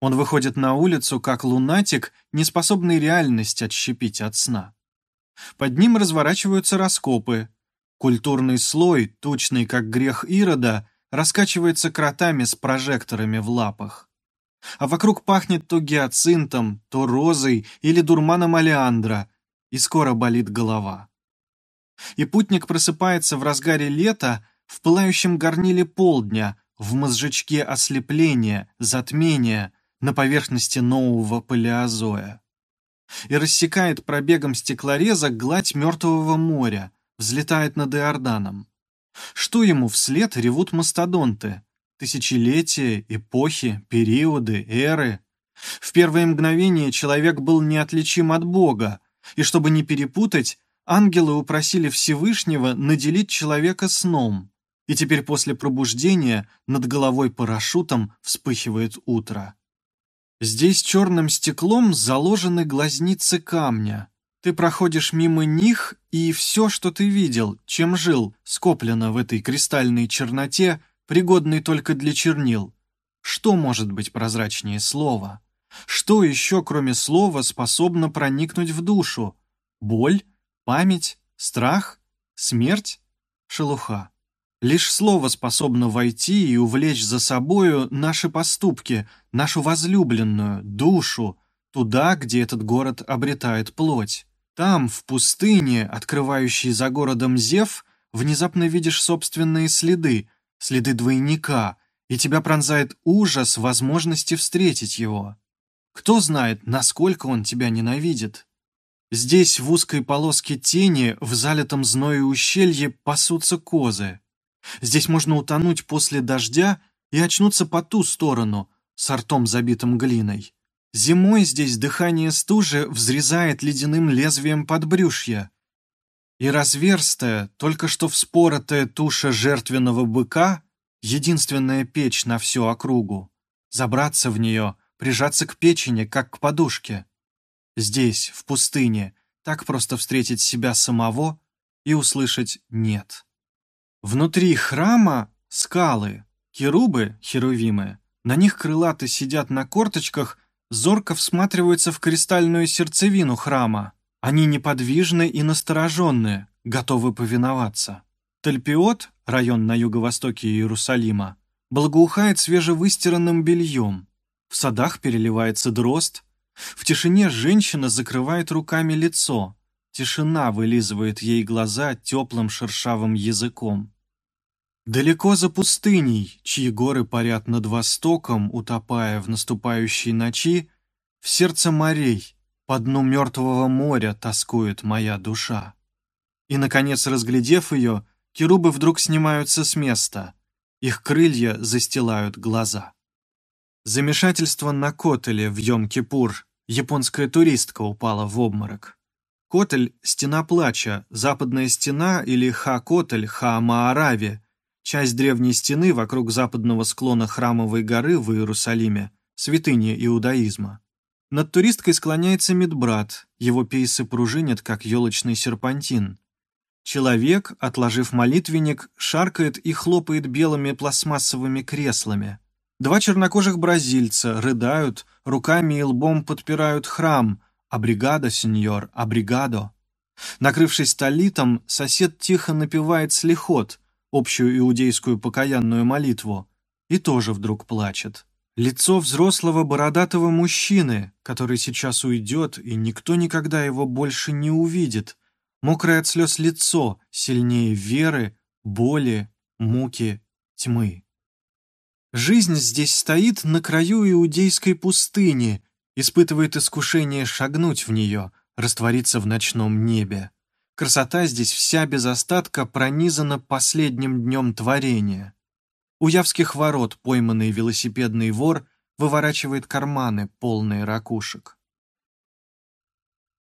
Он выходит на улицу, как лунатик, не способный реальность отщепить от сна. Под ним разворачиваются раскопы. Культурный слой, тучный, как грех Ирода, раскачивается кротами с прожекторами в лапах. А вокруг пахнет то гиацинтом, то розой или дурманом алиандра, и скоро болит голова. И путник просыпается в разгаре лета в пылающем горниле полдня, в мозжечке ослепления, затмения, на поверхности нового палеозоя. И рассекает пробегом стеклореза гладь мертвого моря, взлетает над Иорданом. Что ему вслед ревут мастодонты? Тысячелетия, эпохи, периоды, эры. В первые мгновения человек был неотличим от Бога, и чтобы не перепутать, ангелы упросили Всевышнего наделить человека сном, и теперь после пробуждения над головой парашютом вспыхивает утро. Здесь черным стеклом заложены глазницы камня. Ты проходишь мимо них, и все, что ты видел, чем жил, скоплено в этой кристальной черноте, пригодной только для чернил. Что может быть прозрачнее слова? Что еще, кроме слова, способно проникнуть в душу? Боль? Память? Страх? Смерть? Шелуха. Лишь слово способно войти и увлечь за собою наши поступки, нашу возлюбленную, душу, туда, где этот город обретает плоть. Там, в пустыне, открывающей за городом Зев, внезапно видишь собственные следы, следы двойника, и тебя пронзает ужас возможности встретить его. Кто знает, насколько он тебя ненавидит. Здесь, в узкой полоске тени, в залитом зною ущелье, пасутся козы. Здесь можно утонуть после дождя и очнуться по ту сторону, с ртом забитым глиной. Зимой здесь дыхание стужи взрезает ледяным лезвием подбрюшья. И разверстая, только что вспоротая туша жертвенного быка — единственная печь на всю округу. Забраться в нее, прижаться к печени, как к подушке. Здесь, в пустыне, так просто встретить себя самого и услышать «нет». Внутри храма скалы, керубы, херувимы, на них крылаты сидят на корточках, зорко всматриваются в кристальную сердцевину храма. Они неподвижны и настороженные, готовы повиноваться. Тальпиот, район на юго-востоке Иерусалима, благоухает свежевыстиранным бельем. В садах переливается дрозд. В тишине женщина закрывает руками лицо. Тишина вылизывает ей глаза теплым шершавым языком. Далеко за пустыней, чьи горы парят над востоком, утопая в наступающей ночи, в сердце морей, по дну мертвого моря тоскует моя душа. И, наконец, разглядев ее, керубы вдруг снимаются с места, их крылья застилают глаза. Замешательство на Котеле в Йом-Кипур, японская туристка упала в обморок. Котель – стена плача, западная стена или Ха-Котель, Ха-Маарави, часть древней стены вокруг западного склона Храмовой горы в Иерусалиме, святыни иудаизма. Над туристкой склоняется медбрат, его пейсы пружинят, как елочный серпантин. Человек, отложив молитвенник, шаркает и хлопает белыми пластмассовыми креслами. Два чернокожих бразильца рыдают, руками и лбом подпирают храм, «Абригадо, сеньор, абригадо». Накрывшись талитом, сосед тихо напевает слихот, общую иудейскую покаянную молитву, и тоже вдруг плачет. Лицо взрослого бородатого мужчины, который сейчас уйдет, и никто никогда его больше не увидит. Мокрое от слез лицо, сильнее веры, боли, муки, тьмы. Жизнь здесь стоит на краю иудейской пустыни, испытывает искушение шагнуть в нее, раствориться в ночном небе. Красота здесь вся без остатка пронизана последним днем творения. У Явских ворот пойманный велосипедный вор выворачивает карманы, полные ракушек.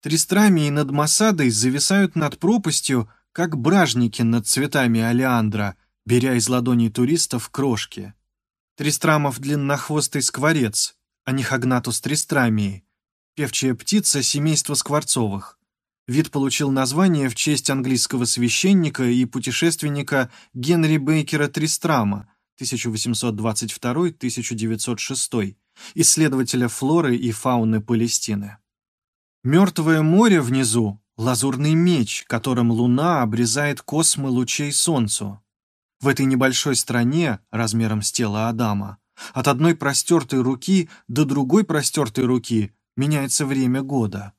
Тристрамии над Масадой зависают над пропастью, как бражники над цветами алиандра, беря из ладоней туристов крошки. Тристрамов длиннохвостый скворец, а не Хагнатус тристрамии, певчая птица семейства скворцовых. Вид получил название в честь английского священника и путешественника Генри Бейкера Тристрама 1822-1906, исследователя флоры и фауны Палестины. Мертвое море внизу — лазурный меч, которым луна обрезает космы лучей солнцу. В этой небольшой стране, размером с тело Адама, от одной простертой руки до другой простертой руки меняется время года.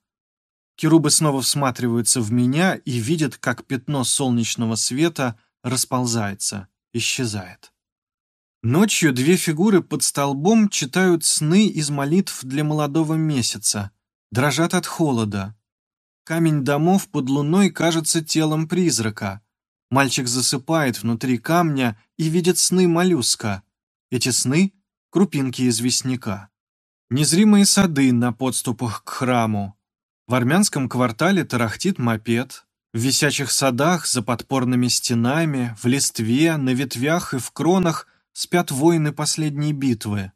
Керубы снова всматриваются в меня и видят, как пятно солнечного света расползается, исчезает. Ночью две фигуры под столбом читают сны из молитв для молодого месяца — дрожат от холода. Камень домов под луной кажется телом призрака. Мальчик засыпает внутри камня и видит сны моллюска. Эти сны — крупинки известняка. Незримые сады на подступах к храму. В армянском квартале тарахтит мопед. В висячих садах, за подпорными стенами, в листве, на ветвях и в кронах спят воины последней битвы.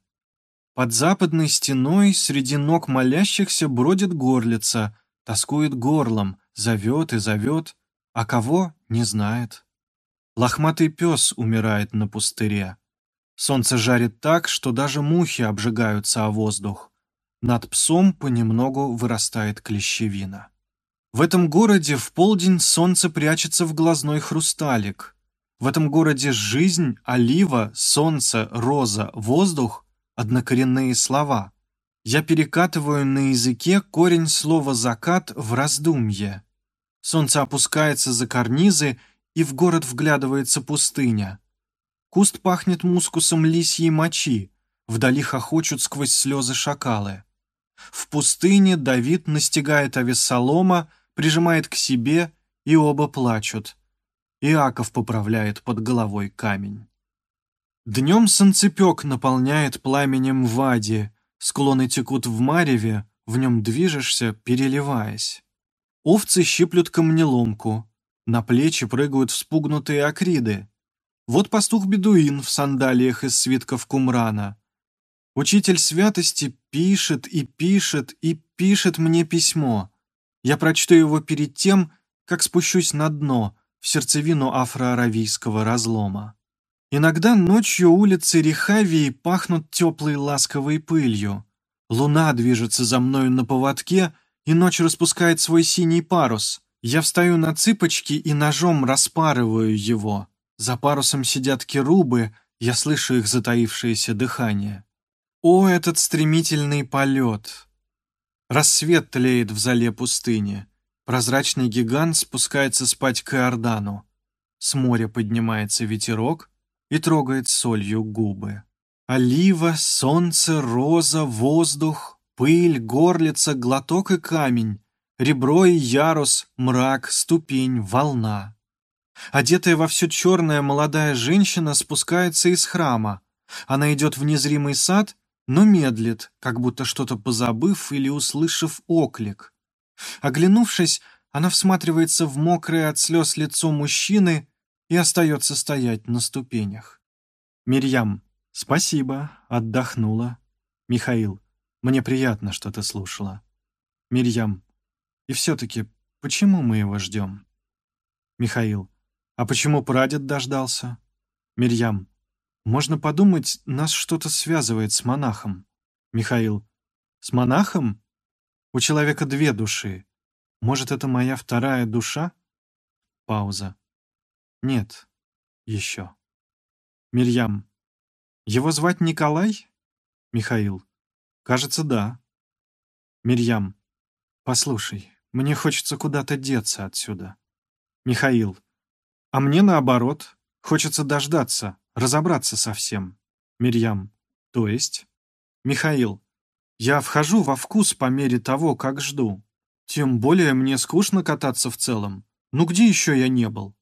Под западной стеной среди ног молящихся бродит горлица, тоскует горлом, зовет и зовет, а кого — не знает. Лохматый пес умирает на пустыре. Солнце жарит так, что даже мухи обжигаются о воздух. Над псом понемногу вырастает клещевина. В этом городе в полдень солнце прячется в глазной хрусталик. В этом городе жизнь, олива, солнце, роза, воздух однокоренные слова. Я перекатываю на языке корень слова «закат» в раздумье. Солнце опускается за карнизы, и в город вглядывается пустыня. Куст пахнет мускусом лисьей мочи, вдали хохочут сквозь слезы шакалы. В пустыне Давид настигает Авессалома, прижимает к себе, и оба плачут. Иаков поправляет под головой камень. Днем солнцепек наполняет пламенем вади, склоны текут в мареве, в нем движешься, переливаясь. Овцы щиплют камнеломку, на плечи прыгают вспугнутые акриды. Вот пастух-бедуин в сандалиях из свитков кумрана. Учитель святости пишет и пишет и пишет мне письмо. Я прочту его перед тем, как спущусь на дно, в сердцевину афроаравийского разлома. Иногда ночью улицы Рехавии пахнут теплой ласковой пылью. Луна движется за мною на поводке, и ночь распускает свой синий парус. Я встаю на цыпочки и ножом распарываю его. За парусом сидят керубы, я слышу их затаившееся дыхание. О, этот стремительный полет! Рассвет тлеет в зале пустыни. Прозрачный гигант спускается спать к Иордану. С моря поднимается ветерок — и трогает солью губы. Олива, солнце, роза, воздух, пыль, горлица, глоток и камень, ребро и ярус, мрак, ступень, волна. Одетая во все черное молодая женщина спускается из храма. Она идет в незримый сад, но медлит, как будто что-то позабыв или услышав оклик. Оглянувшись, она всматривается в мокрое от слез лицо мужчины и остается стоять на ступенях. Мирьям, спасибо, отдохнула. Михаил, мне приятно, что ты слушала. Мирьям, и все-таки, почему мы его ждем? Михаил, а почему прадед дождался? Мирьям, можно подумать, нас что-то связывает с монахом. Михаил, с монахом? У человека две души. Может, это моя вторая душа? Пауза. Нет, еще. Мирьям. Его звать Николай? Михаил. Кажется, да. Мирьям. Послушай, мне хочется куда-то деться отсюда. Михаил. А мне наоборот. Хочется дождаться, разобраться со всем. Мирьям. То есть? Михаил. Я вхожу во вкус по мере того, как жду. Тем более мне скучно кататься в целом. Ну где еще я не был?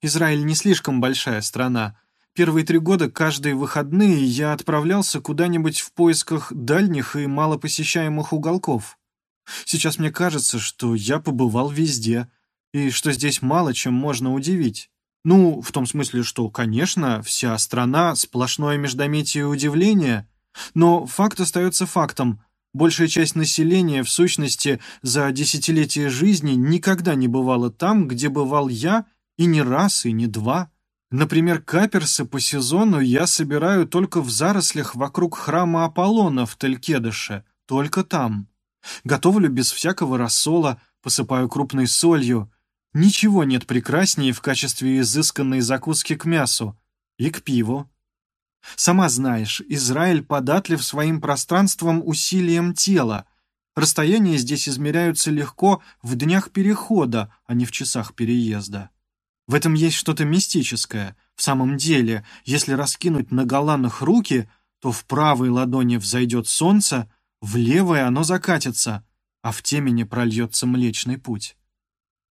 Израиль не слишком большая страна. Первые три года каждые выходные я отправлялся куда-нибудь в поисках дальних и малопосещаемых уголков. Сейчас мне кажется, что я побывал везде, и что здесь мало чем можно удивить. Ну, в том смысле, что, конечно, вся страна — сплошное междометие и удивление, но факт остается фактом. Большая часть населения, в сущности, за десятилетия жизни никогда не бывала там, где бывал я, и не раз, и не два. Например, каперсы по сезону я собираю только в зарослях вокруг храма Аполлона в Телькедыше, только там. Готовлю без всякого рассола, посыпаю крупной солью. Ничего нет прекраснее в качестве изысканной закуски к мясу и к пиву. Сама знаешь, Израиль податлив своим пространством усилием тела. Расстояния здесь измеряются легко в днях перехода, а не в часах переезда. В этом есть что-то мистическое. В самом деле, если раскинуть на голанах руки, то в правой ладони взойдет солнце, в левой оно закатится, а в темени прольется Млечный Путь.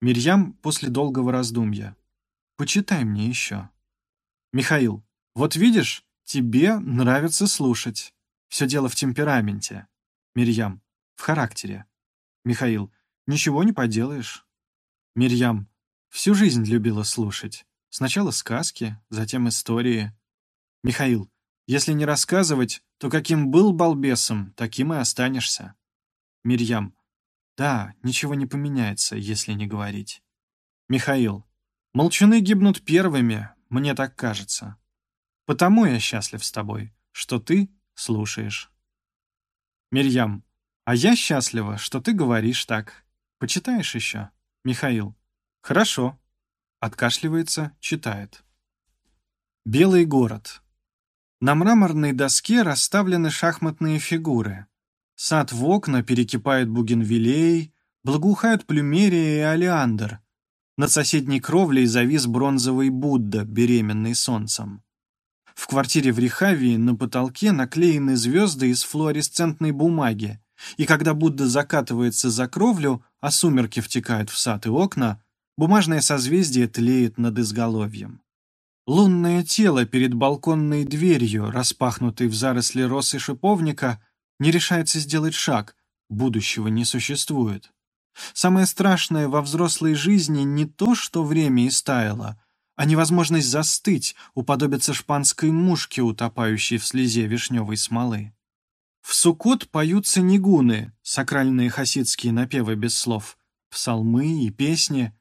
Мирьям после долгого раздумья. «Почитай мне еще». «Михаил, вот видишь, тебе нравится слушать. Все дело в темпераменте». Мирьям, в характере. Михаил, ничего не поделаешь. Мирьям, Всю жизнь любила слушать. Сначала сказки, затем истории. Михаил, если не рассказывать, то каким был балбесом, таким и останешься. Мирьям, да, ничего не поменяется, если не говорить. Михаил, молчуны гибнут первыми, мне так кажется. Потому я счастлив с тобой, что ты слушаешь. Мирьям, а я счастлива, что ты говоришь так. Почитаешь еще? Михаил, «Хорошо». Откашливается, читает. Белый город. На мраморной доске расставлены шахматные фигуры. Сад в окна перекипает бугенвилей, благоухают плюмерия и олеандр. Над соседней кровлей завис бронзовый Будда, беременный солнцем. В квартире в Рихавии на потолке наклеены звезды из флуоресцентной бумаги, и когда Будда закатывается за кровлю, а сумерки втекают в сад и окна, Бумажное созвездие тлеет над изголовьем. Лунное тело перед балконной дверью, распахнутой в заросли роз и шиповника, не решается сделать шаг, будущего не существует. Самое страшное во взрослой жизни не то, что время истаяло, а невозможность застыть, уподобиться шпанской мушке, утопающей в слезе вишневой смолы. В Суккот поются нигуны, сакральные хасидские напевы без слов, псалмы и песни,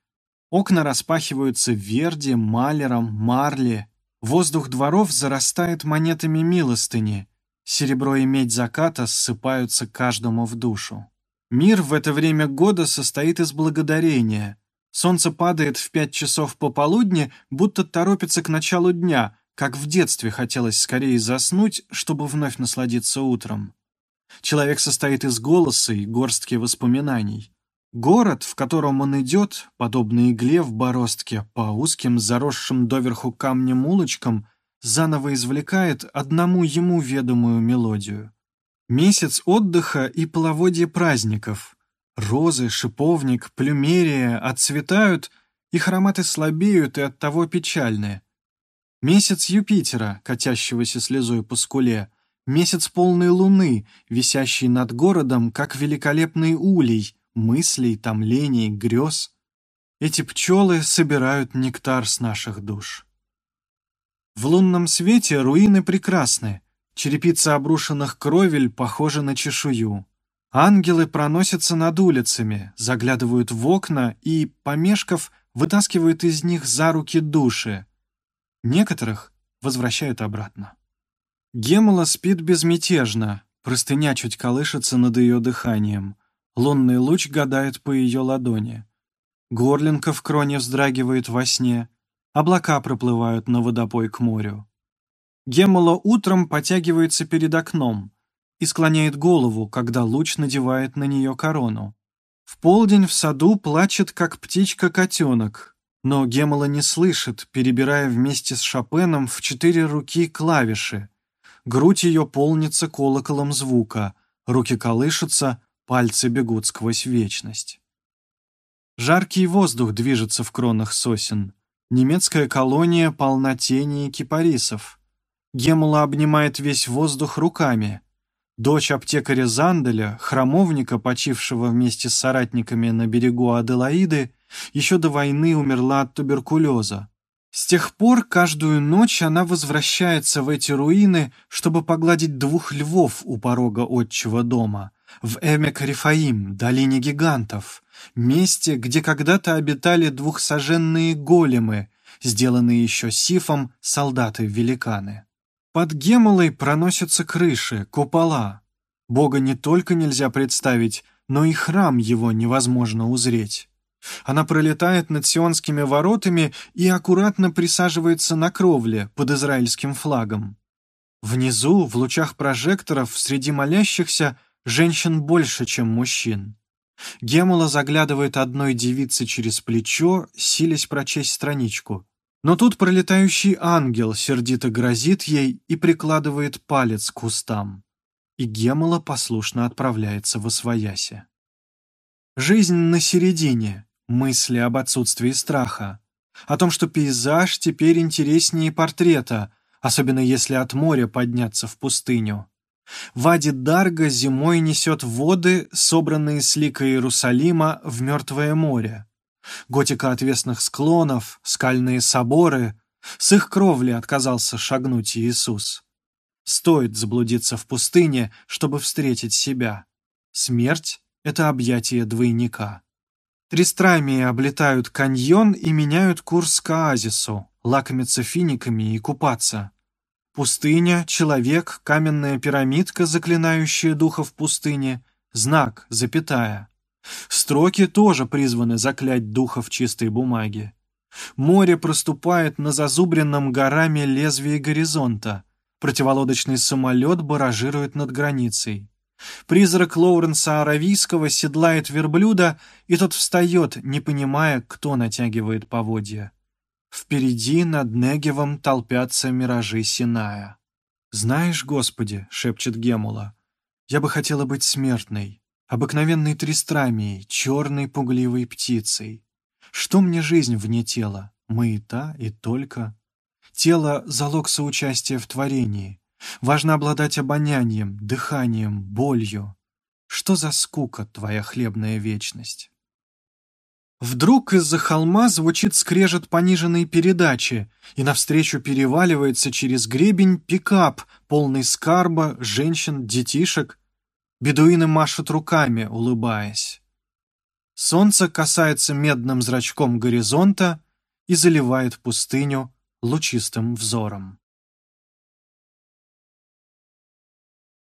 Окна распахиваются Верди, Малером, Марли. Воздух дворов зарастает монетами милостыни. Серебро и медь заката ссыпаются каждому в душу. Мир в это время года состоит из благодарения. Солнце падает в пять часов пополудни, будто торопится к началу дня, как в детстве хотелось скорее заснуть, чтобы вновь насладиться утром. Человек состоит из голоса и горстки воспоминаний. Город, в котором он идет, подобно игле в бороздке, по узким, заросшим доверху камнем улочкам, заново извлекает одному ему ведомую мелодию. Месяц отдыха и половодье праздников. Розы, шиповник, плюмерия отцветают, их ароматы слабеют и оттого печальны. Месяц Юпитера, катящегося слезой по скуле, месяц полной луны, висящий над городом, как великолепный улей — мыслей, томлений, грез. Эти пчелы собирают нектар с наших душ. В лунном свете руины прекрасны, черепица обрушенных кровель похожа на чешую. Ангелы проносятся над улицами, заглядывают в окна и, помешков, вытаскивают из них за руки души. Некоторых возвращают обратно. Гемола спит безмятежно, простыня чуть колышется над ее дыханием. Лунный луч гадает по ее ладони. Горлинка в кроне вздрагивает во сне. Облака проплывают на водопой к морю. Гемола утром потягивается перед окном и склоняет голову, когда луч надевает на нее корону. В полдень в саду плачет, как птичка-котенок, но Гемола не слышит, перебирая вместе с Шопеном в четыре руки клавиши. Грудь ее полнится колоколом звука, руки колышутся, Пальцы бегут сквозь вечность. Жаркий воздух движется в кронах сосен. Немецкая колония полна тени и кипарисов. Гемула обнимает весь воздух руками. Дочь аптекаря Занделя, храмовника, почившего вместе с соратниками на берегу Аделаиды, еще до войны умерла от туберкулеза. С тех пор каждую ночь она возвращается в эти руины, чтобы погладить двух львов у порога отчего дома, в Эмек-Рифаим, долине гигантов, месте, где когда-то обитали двухсоженные големы, сделанные еще сифом солдаты-великаны. Под Гемолой проносятся крыши, купола. Бога не только нельзя представить, но и храм его невозможно узреть. Она пролетает над сионскими воротами и аккуратно присаживается на кровле под израильским флагом. Внизу, в лучах прожекторов, среди молящихся, женщин больше, чем мужчин. Гемула заглядывает одной девице через плечо, силясь прочесть страничку. Но тут пролетающий ангел сердито грозит ей и прикладывает палец к кустам. И Гемула послушно отправляется в освояси. Жизнь на середине, мысли об отсутствии страха, о том, что пейзаж теперь интереснее портрета, особенно если от моря подняться в пустыню. Вади Дарга зимой несет воды, собранные с лика Иерусалима, в Мертвое море. Готика отвесных склонов, скальные соборы, с их кровли отказался шагнуть Иисус. Стоит заблудиться в пустыне, чтобы встретить себя. Смерть — это объятие двойника. Тристрамии облетают каньон и меняют курс к оазису, лакомятся финиками и купаться. Пустыня, человек, каменная пирамидка, заклинающая духа в пустыне, знак, запятая. Строки тоже призваны заклять духа в чистой бумаге. Море проступает на зазубренном горами лезвии горизонта. Противолодочный самолет баражирует над границей. Призрак Лоуренса Аравийского седлает верблюда, и тот встает, не понимая, кто натягивает поводья. Впереди над Негевом толпятся миражи Синая. «Знаешь, Господи», — шепчет Гемула, — «я бы хотела быть смертной, обыкновенной тристрамией, черной пугливой птицей. Что мне жизнь вне тела? Мы и та, и только. Тело — залог соучастия в творении, Важно обладать обонянием, дыханием, болью. Что за скука твоя хлебная вечность? Вдруг из-за холма звучит скрежет пониженной передачи, и навстречу переваливается через гребень пикап, полный скарба, женщин, детишек. Бедуины машут руками, улыбаясь. Солнце касается медным зрачком горизонта и заливает пустыню лучистым взором.